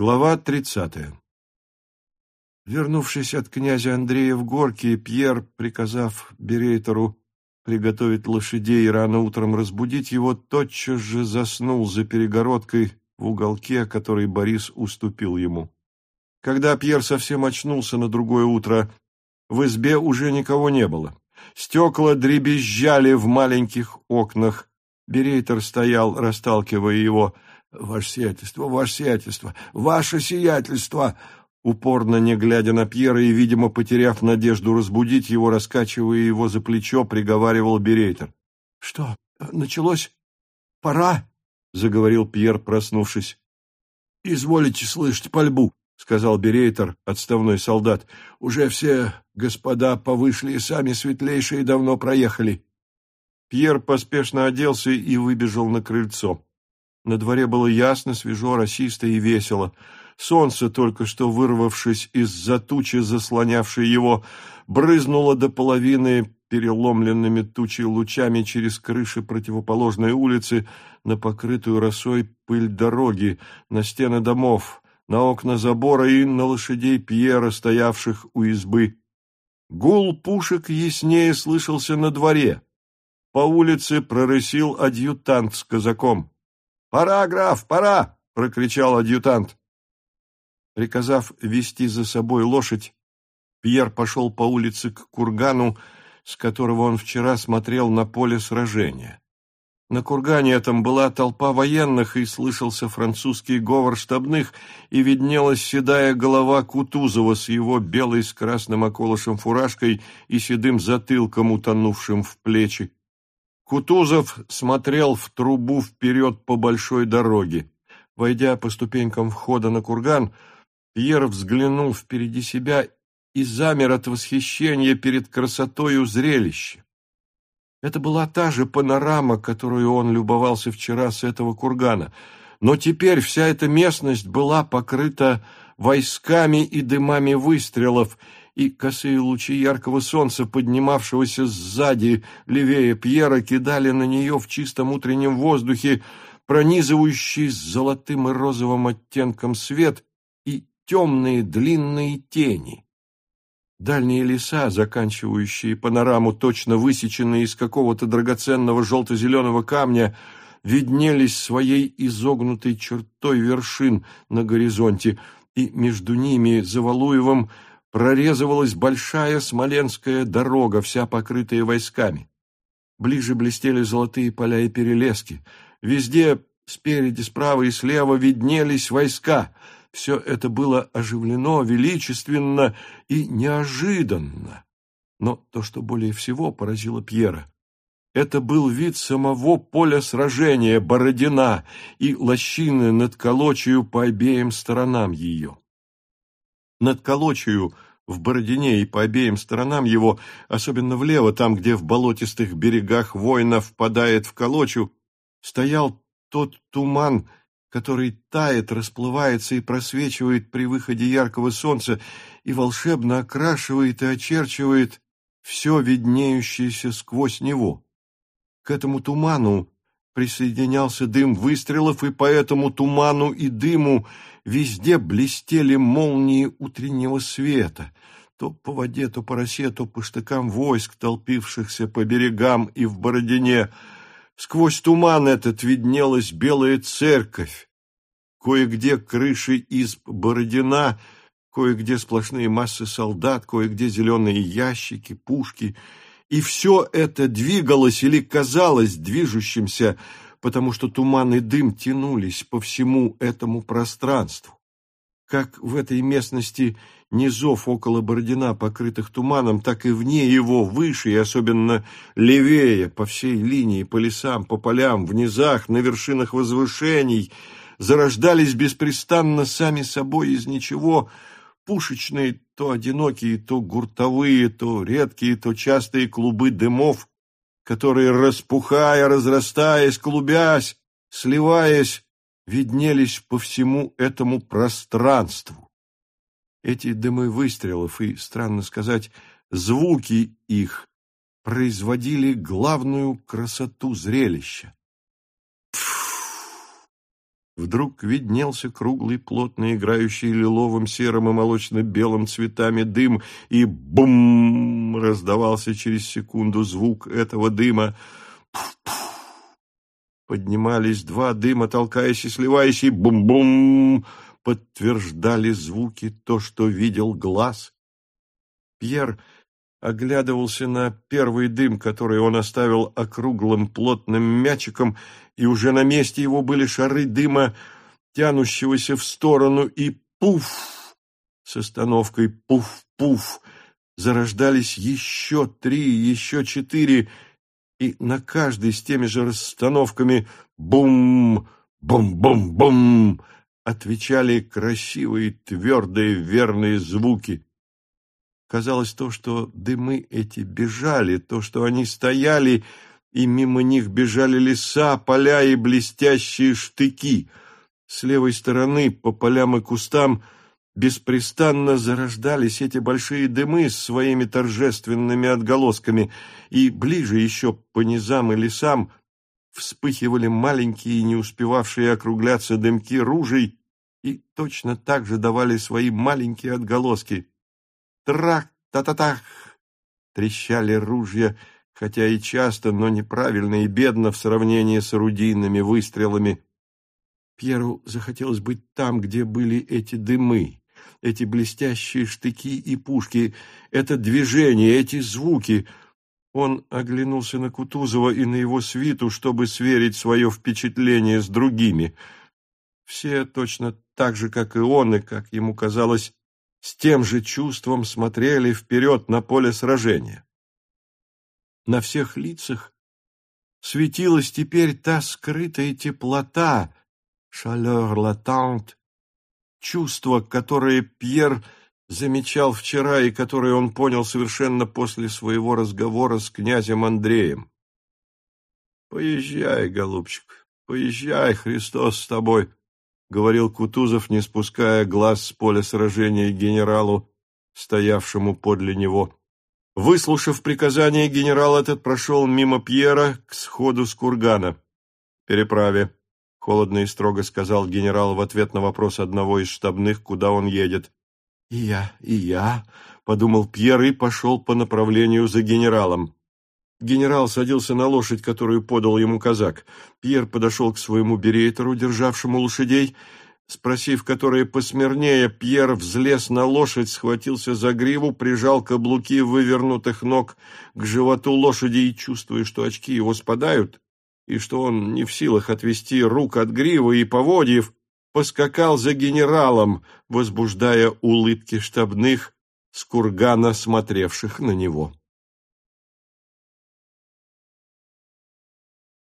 Глава тридцатая Вернувшись от князя Андрея в горке, Пьер, приказав Берейтору приготовить лошадей и рано утром разбудить его, тотчас же заснул за перегородкой в уголке, который Борис уступил ему. Когда Пьер совсем очнулся на другое утро, в избе уже никого не было. Стекла дребезжали в маленьких окнах. Берейтер стоял, расталкивая его. «Ваше ваше сиятельство, ваше сиятельство!» Упорно не глядя на Пьера и, видимо, потеряв надежду разбудить его, раскачивая его за плечо, приговаривал Берейтер. — Что, началось? Пора? — заговорил Пьер, проснувшись. — Изволите слышать пальбу, — сказал Берейтер, отставной солдат. — Уже все господа повышли и сами светлейшие давно проехали. Пьер поспешно оделся и выбежал на крыльцо. На дворе было ясно, свежо, расисто и весело. Солнце, только что вырвавшись из-за тучи, заслонявшей его, брызнуло до половины переломленными тучей лучами через крыши противоположной улицы на покрытую росой пыль дороги, на стены домов, на окна забора и на лошадей Пьера, стоявших у избы. Гул пушек яснее слышался на дворе. По улице прорысил адъютант с казаком. «Пора, граф, пора!» — прокричал адъютант. Приказав вести за собой лошадь, Пьер пошел по улице к кургану, с которого он вчера смотрел на поле сражения. На кургане этом была толпа военных, и слышался французский говор штабных, и виднелась седая голова Кутузова с его белой с красным околышем фуражкой и седым затылком, утонувшим в плечи. Кутузов смотрел в трубу вперед по большой дороге. Войдя по ступенькам входа на курган, Пьер взглянул впереди себя и замер от восхищения перед красотою зрелища. Это была та же панорама, которую он любовался вчера с этого кургана, но теперь вся эта местность была покрыта войсками и дымами выстрелов, и косые лучи яркого солнца, поднимавшегося сзади, левее Пьера, кидали на нее в чистом утреннем воздухе пронизывающий с золотым и розовым оттенком свет и темные длинные тени. Дальние леса, заканчивающие панораму, точно высеченные из какого-то драгоценного желто-зеленого камня, виднелись своей изогнутой чертой вершин на горизонте, и между ними, за Валуевым, прорезывалась большая смоленская дорога, вся покрытая войсками. Ближе блестели золотые поля и перелески. Везде, спереди, справа и слева, виднелись войска — все это было оживлено, величественно и неожиданно. Но то, что более всего поразило Пьера, это был вид самого поля сражения, Бородина и лощины над Колочью по обеим сторонам ее. Над Колочью в Бородине и по обеим сторонам его, особенно влево, там, где в болотистых берегах Война впадает в Колочу, стоял тот туман, который тает, расплывается и просвечивает при выходе яркого солнца и волшебно окрашивает и очерчивает все виднеющееся сквозь него. К этому туману присоединялся дым выстрелов, и по этому туману и дыму везде блестели молнии утреннего света, то по воде, то по росе, то по штыкам войск, толпившихся по берегам и в Бородине, Сквозь туман этот виднелась белая церковь. Кое-где крыши изб Бородина, кое-где сплошные массы солдат, кое-где зеленые ящики, пушки. И все это двигалось или казалось движущимся, потому что туман и дым тянулись по всему этому пространству. Как в этой местности низов около Бородина, покрытых туманом, так и вне его, выше и особенно левее, по всей линии, по лесам, по полям, в низах, на вершинах возвышений, зарождались беспрестанно сами собой из ничего пушечные, то одинокие, то гуртовые, то редкие, то частые клубы дымов, которые, распухая, разрастаясь, клубясь, сливаясь, виднелись по всему этому пространству. Эти дымы выстрелов и, странно сказать, звуки их производили главную красоту зрелища. Вдруг виднелся круглый, плотно играющий лиловым, серым и молочно-белым цветами дым, и бум! раздавался через секунду звук этого дыма. Поднимались два дыма, толкаясь и сливаясь, и бум-бум! подтверждали звуки то, что видел глаз. Пьер оглядывался на первый дым, который он оставил округлым плотным мячиком, и уже на месте его были шары дыма, тянущегося в сторону, и пуф! С остановкой пуф-пуф зарождались еще три, еще четыре, и на каждой с теми же расстановками бум, бум-бум-бум отвечали красивые, твердые, верные звуки. Казалось то, что дымы эти бежали, то, что они стояли, и мимо них бежали леса, поля и блестящие штыки. С левой стороны, по полям и кустам, беспрестанно зарождались эти большие дымы с своими торжественными отголосками, и ближе еще по низам и лесам вспыхивали маленькие, не успевавшие округляться дымки ружей, и точно так же давали свои маленькие отголоски. Трах-та-та-тах! Трещали ружья, хотя и часто, но неправильно и бедно в сравнении с орудийными выстрелами. Пьеру захотелось быть там, где были эти дымы, эти блестящие штыки и пушки, это движение, эти звуки. Он оглянулся на Кутузова и на его свиту, чтобы сверить свое впечатление с другими. Все точно так же, как и он, и, как ему казалось, с тем же чувством смотрели вперед на поле сражения. На всех лицах светилась теперь та скрытая теплота, chaleur latente, чувство, которое Пьер замечал вчера и которое он понял совершенно после своего разговора с князем Андреем. «Поезжай, голубчик, поезжай, Христос с тобой», — говорил Кутузов, не спуская глаз с поля сражения генералу, стоявшему подле него. Выслушав приказание, генерал этот прошел мимо Пьера к сходу с кургана. «Переправе», — холодно и строго сказал генерал в ответ на вопрос одного из штабных, куда он едет. «И я, и я», — подумал Пьер и пошел по направлению за генералом. Генерал садился на лошадь, которую подал ему казак. Пьер подошел к своему берейтеру, державшему лошадей. Спросив, которая посмирнее, Пьер взлез на лошадь, схватился за гриву, прижал каблуки вывернутых ног к животу лошади и, чувствуя, что очки его спадают, и что он не в силах отвести рук от гривы и поводьев, поскакал за генералом, возбуждая улыбки штабных с кургана, смотревших на него.